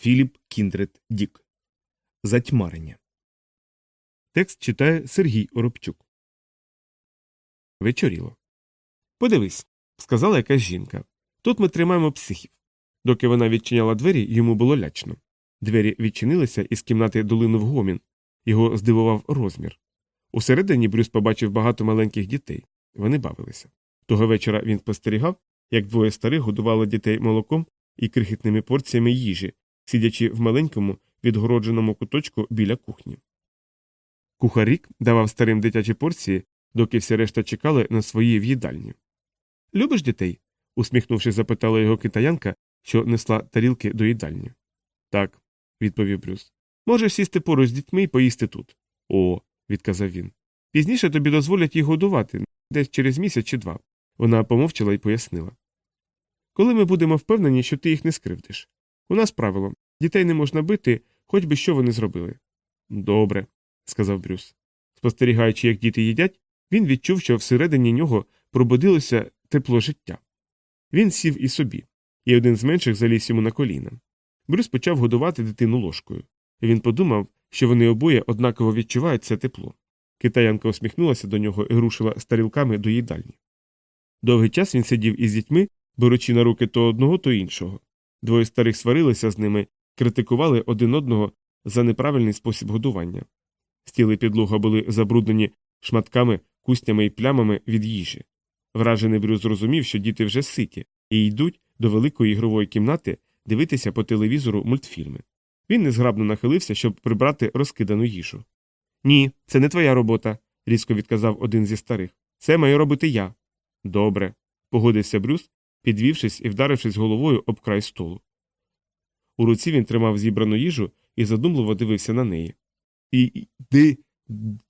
Філіп Кіндрет Дік. Затьмарення. Текст читає Сергій Оробчук. Вечоріло. Подивись, сказала якась жінка. Тут ми тримаємо психів. Доки вона відчиняла двері, йому було лячно. Двері відчинилися, і з кімнати долинув гомін. Його здивував розмір. Усередині Брюс побачив багато маленьких дітей. Вони бавилися. Того вечора він спостерігав, як двоє старих годували дітей молоком і крихітними порціями їжі, сидячи в маленькому відгородженому куточку біля кухні. Кухар Рік давав старим дитячі порції, доки всі решта чекали на свої в їдальні. Любиш дітей? усміхнувшись, запитала його китаянка, що несла тарілки до їдальні. Так, відповів Брюс. Можеш сісти поруч з дітьми і поїсти тут. О, відказав він. Пізніше тобі дозволять їх годувати десь через місяць чи два. Вона помовчала і пояснила. Коли ми будемо впевнені, що ти їх не скривдиш. У нас правило дітей не можна бити, хоч би що вони зробили. Добре, сказав Брюс. Спостерігаючи, як діти їдять, він відчув, що всередині нього пробудилося тепло життя. Він сів і собі, і один з менших заліз йому на коліна. Брюс почав годувати дитину ложкою. Він подумав, що вони обоє однаково відчувають це тепло. Китаянка усміхнулася до нього і рушила старілками до їдальні. Довгий час він сидів із дітьми, беручи на руки то одного, то іншого. Двоє старих сварилися з ними, критикували один одного за неправильний спосіб годування. Стіли підлога були забруднені шматками, кустями і плямами від їжі. Вражений Брюс зрозумів, що діти вже ситі і йдуть до великої ігрової кімнати дивитися по телевізору мультфільми. Він незграбно нахилився, щоб прибрати розкидану їжу. Ні, це не твоя робота, різко відказав один зі старих. Це маю робити я. Добре, погодився Брюс, підвівшись і вдарившись головою об край столу. У руці він тримав зібрану їжу і задумливо дивився на неї. І Іди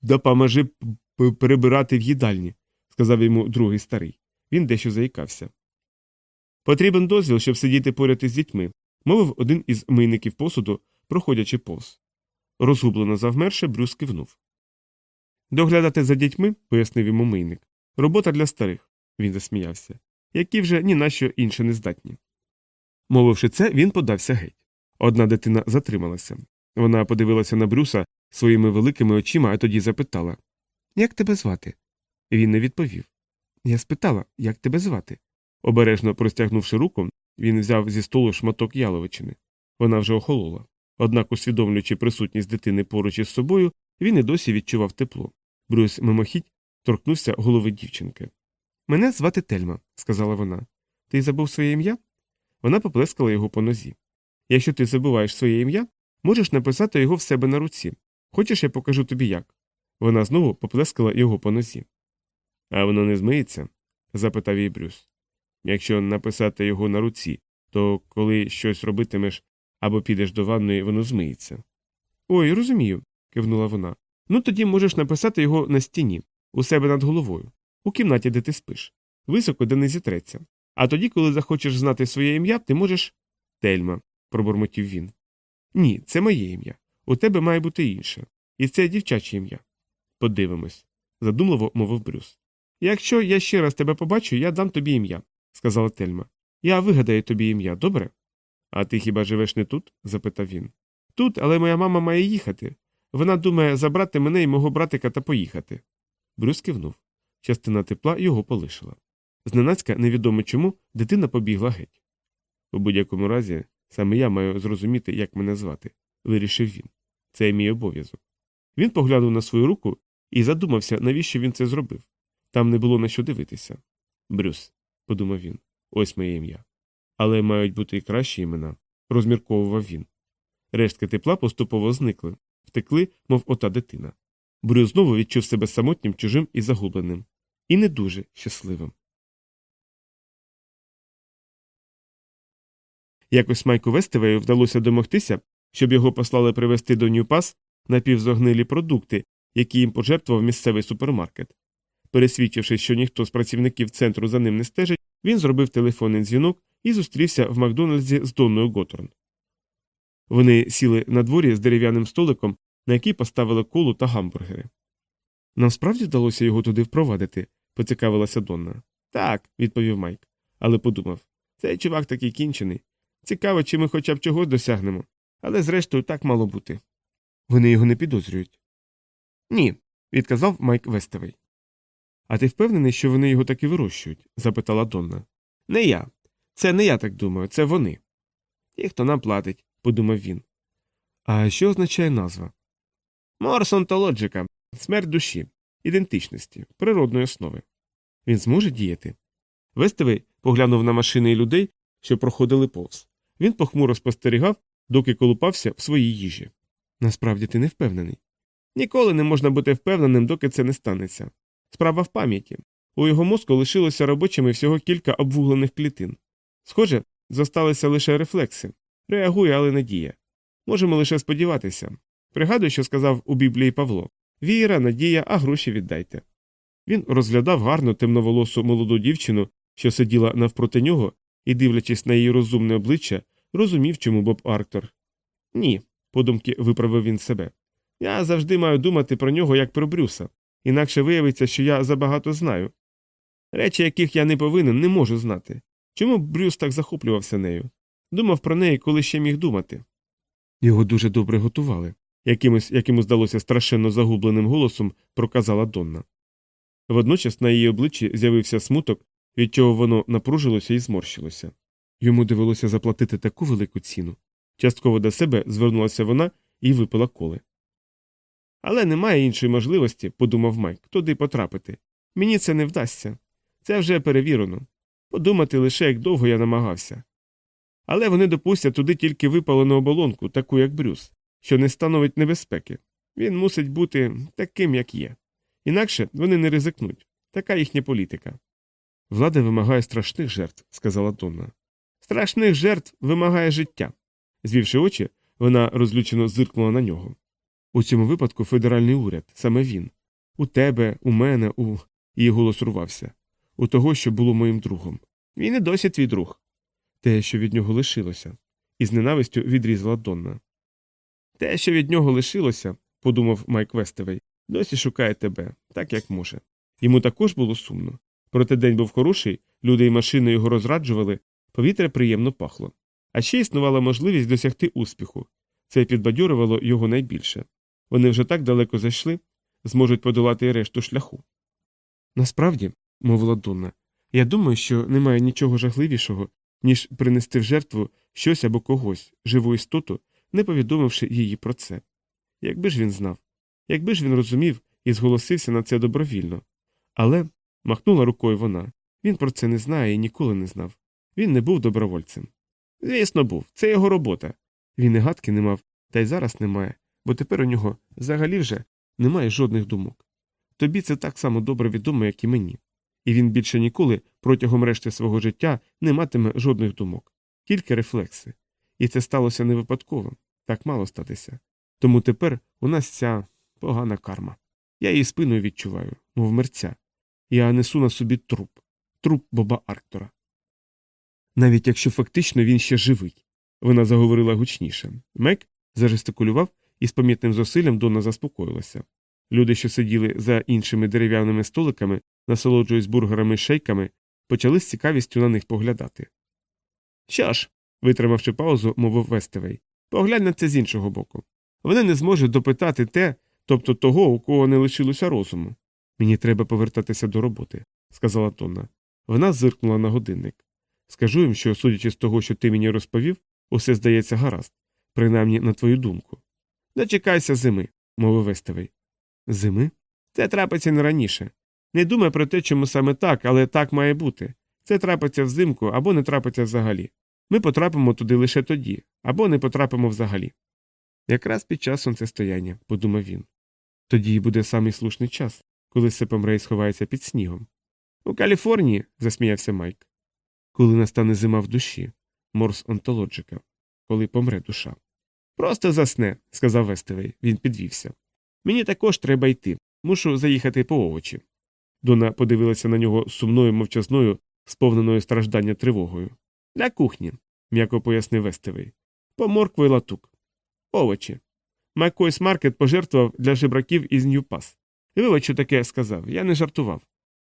допоможи перебирати в їдальні, сказав йому другий старий. Він дещо заїкався. Потрібен дозвіл, щоб сидіти поряд із дітьми, мовив один із мийників посуду, проходячи повз. Розгублено завмерше, Брюс кивнув. Доглядати за дітьми, пояснив йому мийник. Робота для старих, він засміявся, які вже ні на що інше не здатні. Мовивши це, він подався геть. Одна дитина затрималася. Вона подивилася на Брюса своїми великими очима, а тоді запитала Як тебе звати? Він не відповів. Я спитала, як тебе звати. Обережно простягнувши руку, він взяв зі столу шматок яловичини. Вона вже охолола. Однак, усвідомлюючи присутність дитини поруч із собою, він і досі відчував тепло. Брюс мимохідь торкнувся голови дівчинки. Мене звати Тельма, сказала вона. Ти забув своє ім'я? Вона поплескала його по нозі. Якщо ти забуваєш своє ім'я, можеш написати його в себе на руці. Хочеш, я покажу тобі як. Вона знову поплескала його по нозі. А воно не змиється? запитав їй Брюс. Якщо написати його на руці, то коли щось робитимеш або підеш до ванної, воно змиється. Ой, розумію, кивнула вона. Ну тоді можеш написати його на стіні, у себе над головою, у кімнаті, де ти спиш, високо, де не зітреться. А тоді, коли захочеш знати своє ім'я, ти можеш. Тельма, пробурмотів він. Ні, це моє ім'я. У тебе має бути інше. І це дівчаче ім'я. Подивимось, задумливо мовив Брюс. Якщо я ще раз тебе побачу, я дам тобі ім'я, сказала Тельма. Я вигадаю тобі ім'я, добре? А ти хіба живеш не тут? запитав він. Тут, але моя мама має їхати. Вона думає забрати мене і мого братика та поїхати. Брюс кивнув. Частина тепла його полишила. Зненацька, невідомо чому, дитина побігла геть. У будь-якому разі, саме я маю зрозуміти, як мене звати, вирішив він. Це мій обов'язок. Він поглянув на свою руку і задумався, навіщо він це зробив. Там не було на що дивитися. Брюс, подумав він, ось моє ім'я. Але мають бути і кращі імена, розмірковував він. Рештки тепла поступово зникли, втекли, мов ота дитина. Брюс знову відчув себе самотнім, чужим і загубленим, і не дуже щасливим. Якось Майку Вестевею вдалося домогтися, щоб його послали привезти до Нью-Пас напівзогнилі продукти, які їм пожертвував місцевий супермаркет. Пересвідчивши, що ніхто з працівників центру за ним не стежить, він зробив телефонний дзвінок і зустрівся в Макдональдсі з Донною Готорн. Вони сіли на дворі з дерев'яним столиком, на який поставили колу та гамбургери. Нам справді вдалося його туди впровадити, поцікавилася Донна. Так, відповів Майк, але подумав цей чувак такий кінчений. Цікаво, чи ми хоча б чогось досягнемо. Але зрештою так мало бути. Вони його не підозрюють. Ні, відказав Майк Вестевий. А ти впевнений, що вони його таки вирощують? запитала Донна. Не я. Це не я так думаю, це вони. Ті, хто нам платить, подумав він. А що означає назва? Морс онтологіка, смерть душі, ідентичності, природної основи. Він зможе діяти. Вестевий поглянув на машини і людей, що проходили повз. Він похмуро спостерігав, доки колупався в своїй їжі. Насправді ти не впевнений. Ніколи не можна бути впевненим, доки це не станеться. Справа в пам'яті. У його мозку лишилося робочими всього кілька обвуглених клітин. Схоже, зосталися лише рефлекси. Реагує, але не діє. Можемо лише сподіватися. Пригадуй, що сказав у Біблії Павло Віра, надія, а гроші віддайте. Він розглядав гарну темноволосу молоду дівчину, що сиділа навпроти нього, і, дивлячись на її розумне обличчя, розумів, чому Боб Арктор. Ні, подумки виправив він себе. Я завжди маю думати про нього як про Брюса, інакше виявиться, що я забагато знаю. Речі, яких я не повинен, не можу знати. Чому Брюс так захоплювався нею? Думав про неї, коли ще міг думати. Його дуже добре готували, якимось, як здалося страшенно загубленим голосом, проказала Донна. Водночас на її обличчі з'явився смуток, від чого воно напружилося і зморщилося. Йому довелося заплатити таку велику ціну. Частково до себе звернулася вона і випила коли. Але немає іншої можливості, подумав Майк, туди потрапити. Мені це не вдасться. Це вже перевірено. Подумати лише, як довго я намагався. Але вони допустять туди тільки випалену оболонку, таку як Брюс, що не становить небезпеки. Він мусить бути таким, як є. Інакше вони не ризикнуть. Така їхня політика. Влада вимагає страшних жертв, сказала Донна. Страшних жертв вимагає життя. Звівши очі, вона розлючено зиркнула на нього. У цьому випадку федеральний уряд, саме він. У тебе, у мене, у. Її голос рвався. У того, що було моїм другом. Він і досі твій друг. Те, що від нього лишилося, із ненавистю відрізала Донна. Те, що від нього лишилося, подумав Майк Вестевей, досі шукає тебе, так як може. Йому також було сумно. Проте день був хороший, люди і машини його розраджували, повітря приємно пахло. А ще існувала можливість досягти успіху. Це підбадьорювало його найбільше. Вони вже так далеко зайшли, зможуть подолати і решту шляху. Насправді, мовила Донна, я думаю, що немає нічого жахливішого, ніж принести в жертву щось або когось, живу істоту, не повідомивши її про це. Якби ж він знав, якби ж він розумів і зголосився на це добровільно. Але, махнула рукою вона, він про це не знає і ніколи не знав. Він не був добровольцем. Звісно, був, це його робота. Він і гадки не мав, та й зараз немає, бо тепер у нього взагалі вже немає жодних думок. Тобі це так само добре відомо, як і мені. І він більше ніколи протягом решти свого життя не матиме жодних думок, тільки рефлекси. І це сталося не випадково, так мало статися. Тому тепер у нас ця погана карма. Я її спиною відчуваю, мов мерця. Я несу на собі труп, труп Боба Арктора. Навіть якщо фактично він ще живий. Вона заговорила гучніше. Мек зажестикулював і з помітним зусиллям Дона заспокоїлася. Люди, що сиділи за іншими дерев'яними столиками, насолоджуючись бургерами й шейками, почали з цікавістю на них поглядати. Що ж, витримавши паузу, мовив Вестевей, поглянь на це з іншого боку. Вони не зможуть допитати те, тобто того, у кого не лишилося розуму. Мені треба повертатися до роботи, сказала Тонна. Вона зиркнула на годинник. Скажу їм, що, судячи з того, що ти мені розповів, усе здається гаразд, принаймні на твою думку. Дочекайся зими, мовив Вестевий. Зими? Це трапиться не раніше. Не думай про те, чому саме так, але так має бути. Це трапиться взимку або не трапиться взагалі. Ми потрапимо туди лише тоді, або не потрапимо взагалі. Якраз під час сонцестояння, подумав він. Тоді й буде самий слушний час, коли Сепомрей сховається під снігом. У Каліфорнії, засміявся Майк. Коли настане зима в душі, морс онтологіка, коли помре душа. Просто засне, сказав Вестевей. Він підвівся. Мені також треба йти. Мушу заїхати по овочі. Дона подивилася на нього сумною мовчазною, сповненою страждання тривогою. Для кухні, м'яко пояснив Вестевий. По моркву латук. Овочі. Маккойс Маркет пожертвував для жебраків із Ньюпас. І вибач, що таке сказав, я не жартував.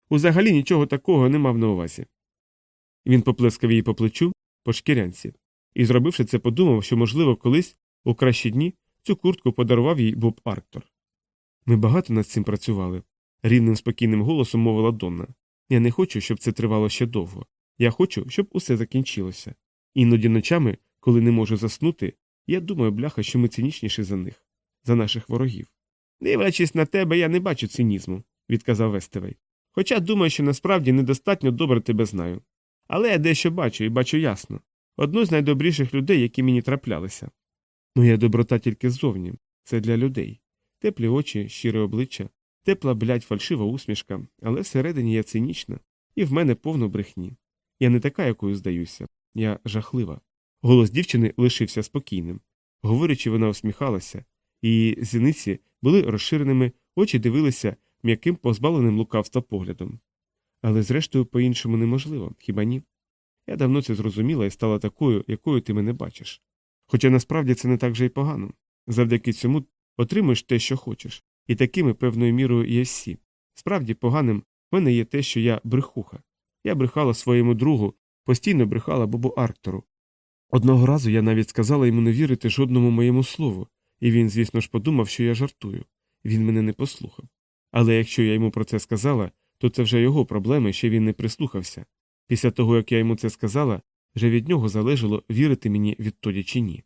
Узагалі нічого такого не мав на увазі. Він поплескав її по плечу, по шкірянці, і, зробивши це, подумав, що, можливо, колись У кращі дні цю куртку подарував їй Боб Арктор. Ми багато над цим працювали, рівним спокійним голосом мовила Донна. Я не хочу, щоб це тривало ще довго. Я хочу, щоб усе закінчилося. Іноді ночами, коли не можу заснути, я думаю, бляха, що ми цинічніші за них, за наших ворогів. Дивлячись на тебе, я не бачу цинізму, відказав Вестевей. Хоча думаю, що насправді недостатньо добре тебе знаю. Але я дещо бачу і бачу ясно одну з найдобріших людей, які мені траплялися. Моя доброта тільки ззовні, це для людей. Теплі очі, щире обличчя, тепла, блядь, фальшива усмішка, але всередині я цинічна, і в мене повно брехні. Я не така, якою здаюся, я жахлива. Голос дівчини лишився спокійним. Говорячи, вона усміхалася, її зіниці були розширеними, очі дивилися м'яким позбавленим лукавства поглядом. Але, зрештою, по іншому неможливо, хіба ні? Я давно це зрозуміла і стала такою, якою ти мене бачиш. Хоча насправді це не так же й погано. Завдяки цьому отримуєш те, що хочеш, і такими певною мірою є всі. Справді, поганим в мене є те, що я брехуха. Я брехала своєму другу, постійно брехала Бобу Арктору. Одного разу я навіть сказала йому не вірити жодному моєму слову, і він, звісно ж, подумав, що я жартую. Він мене не послухав. Але якщо я йому про це сказала, то це вже його проблеми, що він не прислухався. Після того, як я йому це сказала, вже від нього залежало вірити мені відтоді чи ні.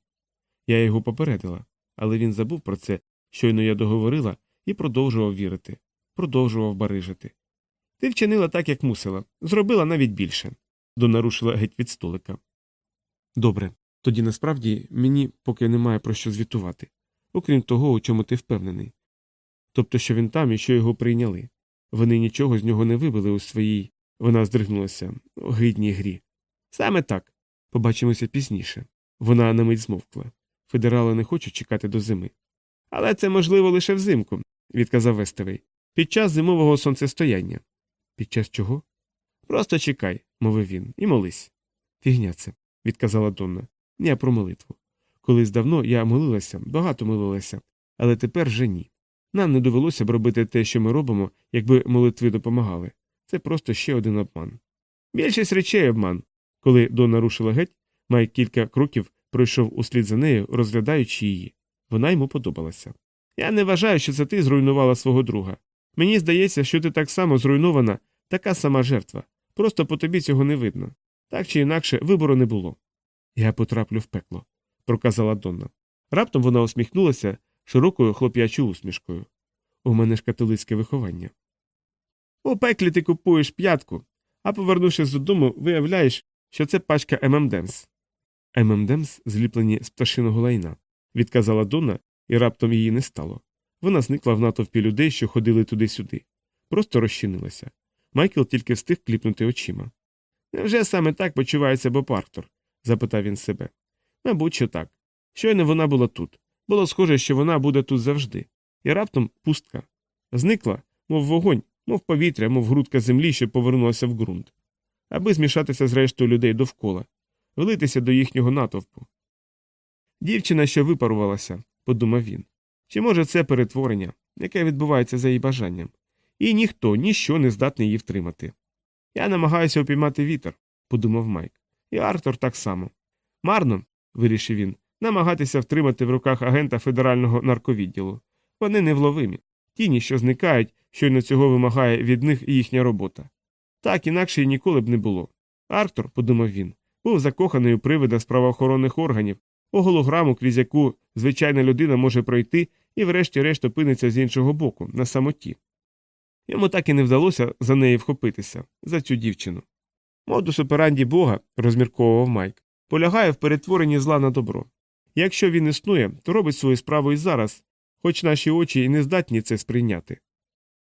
Я його попередила, але він забув про це, щойно я договорила, і продовжував вірити, продовжував барижити. Ти вчинила так, як мусила, зробила навіть більше. Дона рушила геть від столика. Добре, тоді насправді мені поки немає про що звітувати, окрім того, у чому ти впевнений. Тобто, що він там і що його прийняли. Вони нічого з нього не вибили у своїй, вона здригнулася, гидній грі. Саме так. Побачимося пізніше. Вона на мить змовкла. Федерали не хочуть чекати до зими. Але це можливо лише взимку, відказав Вестевий. Під час зимового сонцестояння. Під час чого? Просто чекай, мовив він, і молись. Фігня це, відказала Донна. Я про молитву. Колись давно я молилася, багато молилася, але тепер вже ні. Нам не довелося б робити те, що ми робимо, якби молитви допомагали. Це просто ще один обман. Більшість речей обман. Коли Донна рушила геть, Майк кілька кроків пройшов услід за нею, розглядаючи її. Вона йому подобалася. Я не вважаю, що це ти зруйнувала свого друга. Мені здається, що ти так само зруйнована, така сама жертва. Просто по тобі цього не видно. Так чи інакше вибору не було. Я потраплю в пекло, проказала Донна. Раптом вона усміхнулася широкою хлоп'ячою усмішкою. У мене ж католицьке виховання. У пеклі ти купуєш п'ятку, а повернувшись додому, виявляєш, що це пачка ММДемс. ММДемс зліплені з пташиного лайна, відказала Донна, і раптом її не стало. Вона зникла в натовпі людей, що ходили туди-сюди. Просто розчинилася. Майкл тільки встиг кліпнути очима. Невже саме так почувається Боб Арктор? запитав він себе. Мабуть, що так. Щойно вона була тут. Було схоже, що вона буде тут завжди. І раптом пустка. Зникла, мов вогонь, мов повітря, мов грудка землі, що повернулася в ґрунт. Аби змішатися з рештою людей довкола, влитися до їхнього натовпу. Дівчина, що випарувалася, подумав він. Чи може це перетворення, яке відбувається за її бажанням, і ніхто, ніщо не здатний її втримати. Я намагаюся опіймати вітер, подумав Майк, і Артур так само. Марно, вирішив він, намагатися втримати в руках агента федерального нарковідділу. Вони невловимі, тіні, що зникають, щойно цього вимагає від них їхня робота. Так інакше й ніколи б не було. Артур, подумав він, був закоханий у привида з правоохоронних органів, у голограму, крізь яку звичайна людина може пройти і, врешті-решт, опиниться з іншого боку, на самоті. Йому так і не вдалося за неї вхопитися, за цю дівчину. Модус операнді Бога, розмірковував Майк, полягає в перетворенні зла на добро. Якщо він існує, то робить свою справу і зараз, хоч наші очі і не здатні це сприйняти.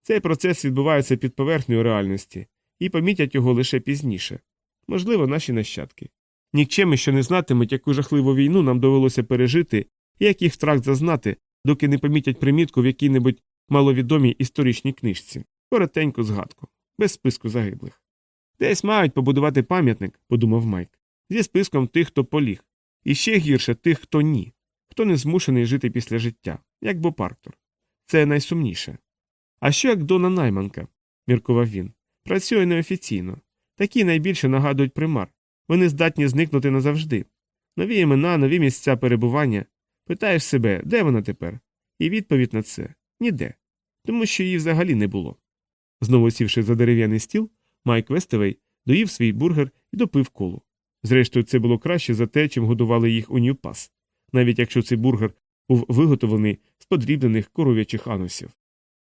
Цей процес відбувається під поверхнею реальності, і помітять його лише пізніше можливо, наші нащадки. Нікчеми, що не знатимуть, яку жахливу війну нам довелося пережити, і який втрат зазнати, доки не помітять примітку в якій-небудь маловідомій історичній книжці, коротеньку згадку, без списку загиблих. Десь мають побудувати пам'ятник, подумав Майк, зі списком тих, хто поліг, і ще гірше тих, хто ні, хто не змушений жити після життя, як Боб Арктор. Це найсумніше. А що як Дона Найманка, міркував він, працює неофіційно. Такі найбільше нагадують примар. Вони здатні зникнути назавжди. Нові імена, нові місця перебування. Питаєш себе, де вона тепер? І відповідь на це ніде. Тому що її взагалі не було. Знову сівши за дерев'яний стіл, Майк Вестевей доїв свій бургер і допив колу. Зрештою, це було краще за те, чим годували їх у Нью-Пас, навіть якщо цей бургер був виготовлений з подрібнених коров'ячих анусів.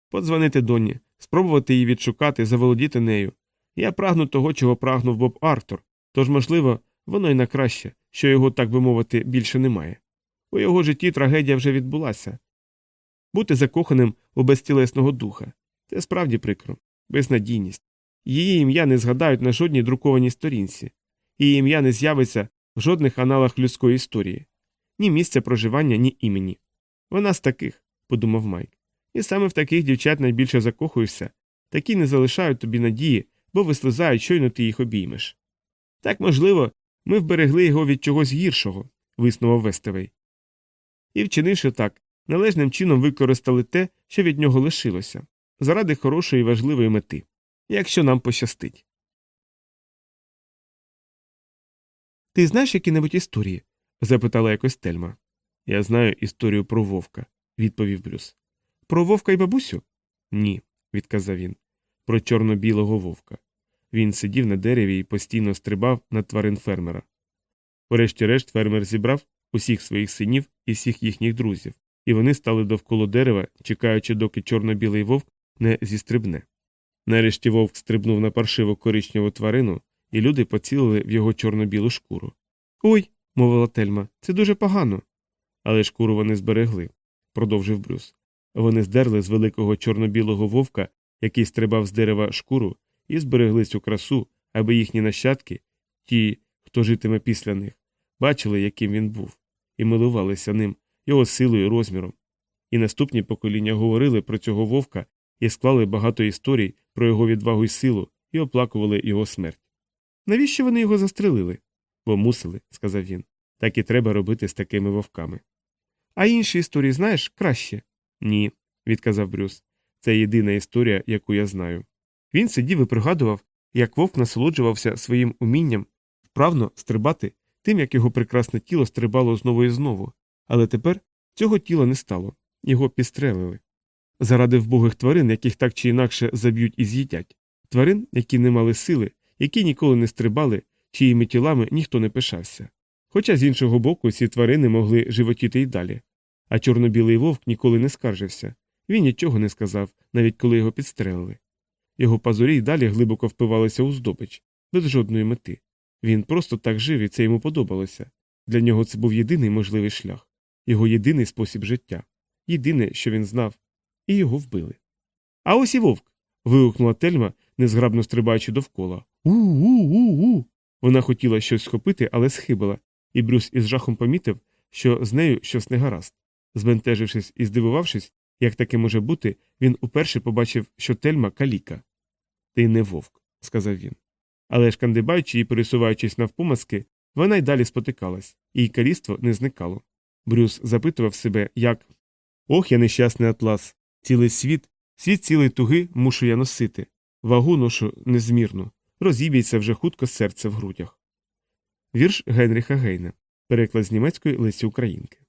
Подзвонити Донні, спробувати її відшукати, заволодіти нею. Я прагну того, чого прагнув Боб Артур, тож, можливо, воно й на краще, що його, так би мовити, більше немає. У його житті трагедія вже відбулася. Бути закоханим у безтілесного духа це справді прикро, безнадійність. Її ім'я не згадають на жодній друкованій сторінці, її ім'я не з'явиться в жодних аналах людської історії, ні місця проживання, ні імені. Вона з таких, подумав Майк. І саме в таких дівчат найбільше закохуєшся, такі не залишають тобі надії, бо вислизають, щойно ти їх обіймеш. Так, можливо, ми вберегли його від чогось гіршого, виснував Вестевей. І, вчинивши так, належним чином використали те, що від нього лишилося, заради хорошої і важливої мети, якщо нам пощастить. Ти знаєш які небудь історії? запитала якось Тельма. Я знаю історію про вовка, відповів Брюс. Про вовка і бабусю? Ні, відказав він. Про чорно-білого вовка. Він сидів на дереві і постійно стрибав на тварин фермера. Врешті-решт фермер зібрав усіх своїх синів і всіх їхніх друзів, і вони стали довкола дерева, чекаючи, доки чорно-білий вовк не зістрибне. Нарешті вовк стрибнув на паршиву коричневу тварину, і люди поцілили в його чорно-білу шкуру. Ой, мовила Тельма, це дуже погано. Але шкуру вони зберегли, продовжив Брюс. Вони здерли з великого чорно-білого вовка, який стрибав з дерева шкуру, і зберегли цю красу, аби їхні нащадки, ті, хто житиме після них, бачили, яким він був, і милувалися ним, його силою розміром. І наступні покоління говорили про цього вовка і склали багато історій про його відвагу і силу і оплакували його смерть. Навіщо вони його застрелили? Бо мусили, сказав він. Так і треба робити з такими вовками. А інші історії знаєш краще? Ні, відказав Брюс. Це єдина історія, яку я знаю. Він сидів і пригадував, як вовк насолоджувався своїм умінням вправно стрибати тим, як його прекрасне тіло стрибало знову і знову, але тепер цього тіла не стало, його підстрелили. Заради вбогих тварин, яких так чи інакше заб'ють і з'їдять, тварин, які не мали сили, які ніколи не стрибали, чиїми тілами ніхто не пишався. Хоча з іншого боку ці тварини могли животіти й далі. А чорно-білий вовк ніколи не скаржився, він нічого не сказав, навіть коли його підстрелили. Його пазурі й далі глибоко впивалися у здобич, без жодної мети. Він просто так жив і це йому подобалося. Для нього це був єдиний можливий шлях, його єдиний спосіб життя, єдине, що він знав, і його вбили. А ось і вовк. вигукнула тельма, незграбно стрибаючи довкола. У-у-у-у. Вона хотіла щось схопити, але схибила, і Брюс із жахом помітив, що з нею щось не гаразд. Збентежившись і здивувавшись, як таке може бути, він уперше побачив, що тельма каліка. Ти не вовк, сказав він. Але ж кандибаючи і пересуваючись навпомазки, вона й далі спотикалась, і каліство не зникало. Брюс запитував себе, як Ох, я нещасний атлас, цілий світ, світ цілий туги мушу я носити, вагу ношу незмірну, розіб'ється вже хутко серце в грудях. Вірш Генріха Гейна, переклад з німецької Лесі Українки.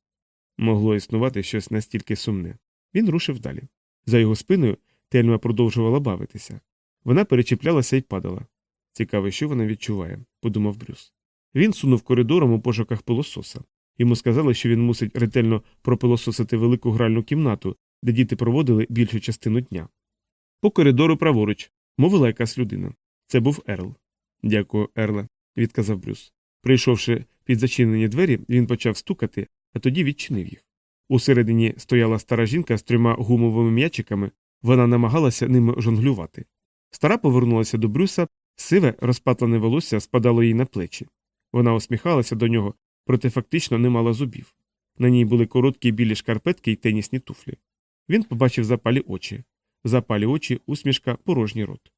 Могло існувати щось настільки сумне. Він рушив далі. За його спиною тельма продовжувала бавитися. Вона перечіплялася і падала. Цікаво, що вона відчуває, подумав Брюс. Він сунув коридором у пошуках пилососа. Йому сказали, що він мусить ретельно пропилососити велику гральну кімнату, де діти проводили більшу частину дня. По коридору праворуч, мовила якась людина. Це був Ерл. Дякую, Ерле, відказав Брюс. Прийшовши під зачинені двері, він почав стукати, а тоді відчинив їх. Усередині стояла стара жінка з трьома гумовими м'ячиками, вона намагалася ними жонглювати. Стара повернулася до Брюса, сиве, розпатлене волосся спадало їй на плечі. Вона усміхалася до нього, проте фактично не мала зубів. На ній були короткі білі шкарпетки й тенісні туфлі. Він побачив запалі очі. Запалі очі, усмішка, порожній рот.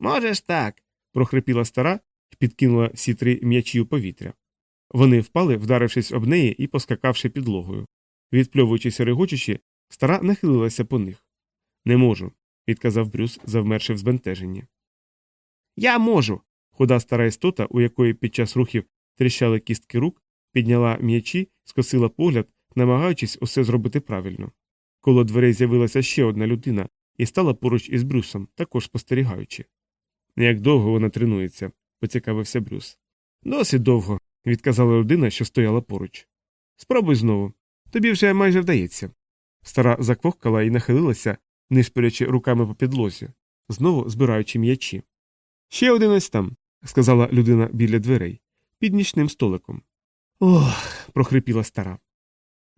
Можеш так. прохрипіла стара і підкинула всі три м'ячі у повітря. Вони впали, вдарившись об неї і поскакавши підлогою. Відпльовуючись регочучи, стара нахилилася по них. Не можу, відказав Брюс, завмерши в збентеженні. Я можу. Худа стара істота, у якої під час рухів тріщали кістки рук, підняла м'ячі, скосила погляд, намагаючись усе зробити правильно. Коло дверей з'явилася ще одна людина і стала поруч із Брюсом, також спостерігаючи. Як довго вона тренується, поцікавився Брюс. Досить довго, відказала людина, що стояла поруч. Спробуй знову. Тобі вже майже вдається. Стара заквохкала і нахилилася, нишпорячи руками по підлозі, знову збираючи м'ячі. Ще один ось там, сказала людина біля дверей, під нічним столиком. Ох. прохрипіла стара.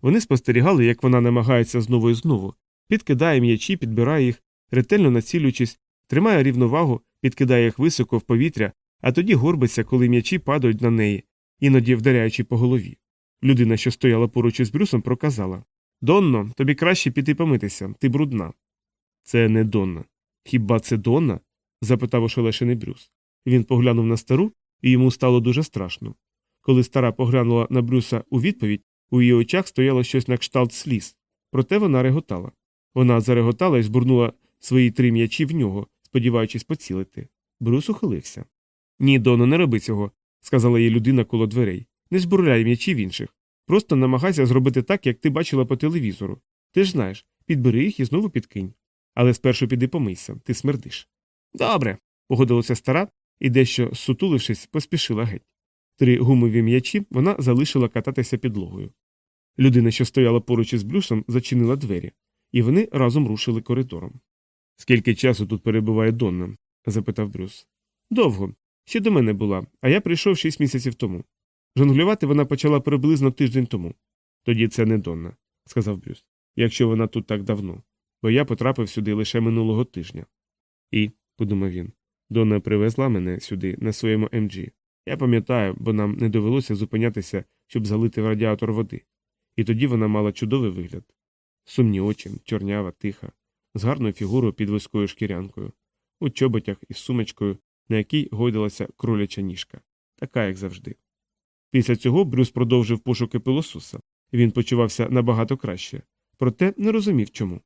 Вони спостерігали, як вона намагається знову і знову, підкидає м'ячі, підбирає їх, ретельно націлюючись, тримає рівновагу, підкидає їх високо в повітря, а тоді горбиться, коли м'ячі падають на неї, іноді вдаряючи по голові. Людина, що стояла поруч із Брюсом, проказала Донно, тобі краще піти помитися, ти брудна. Це не Донна. Хіба це Донна? запитав ошелешений Брюс. Він поглянув на стару, і йому стало дуже страшно. Коли стара поглянула на Брюса у відповідь, у її очах стояло щось на кшталт сліз, проте вона реготала. Вона зареготала і збурнула свої три м'ячі в нього, сподіваючись поцілити. Брюс ухилився. Ні, Доно, не роби цього, сказала їй людина коло дверей. Не збурляй м'ячі в інших. Просто намагайся зробити так, як ти бачила по телевізору. Ти ж знаєш, підбери їх і знову підкинь. Але спершу піди помийся, ти смердиш. Добре, погодилася стара і, дещо сутулившись, поспішила геть. Три гумові м'ячі вона залишила кататися підлогою. Людина, що стояла поруч із блюсом, зачинила двері, і вони разом рушили коридором. Скільки часу тут перебуває Донна? запитав Брюс. Довго. Ще до мене була, а я прийшов шість місяців тому. Жонглювати вона почала приблизно тиждень тому. Тоді це не Донна, сказав Брюс, якщо вона тут так давно, бо я потрапив сюди лише минулого тижня. І, подумав він, Донна привезла мене сюди на своєму МГ. Я пам'ятаю, бо нам не довелося зупинятися, щоб залити в радіатор води. І тоді вона мала чудовий вигляд. Сумні очі, чорнява, тиха, з гарною фігурою під вузькою шкірянкою, у чоботях із сумочкою, на якій гойдалася кроляча ніжка, така, як завжди. Після цього Брюс продовжив пошуки пилососа. Він почувався набагато краще, проте не розумів чому.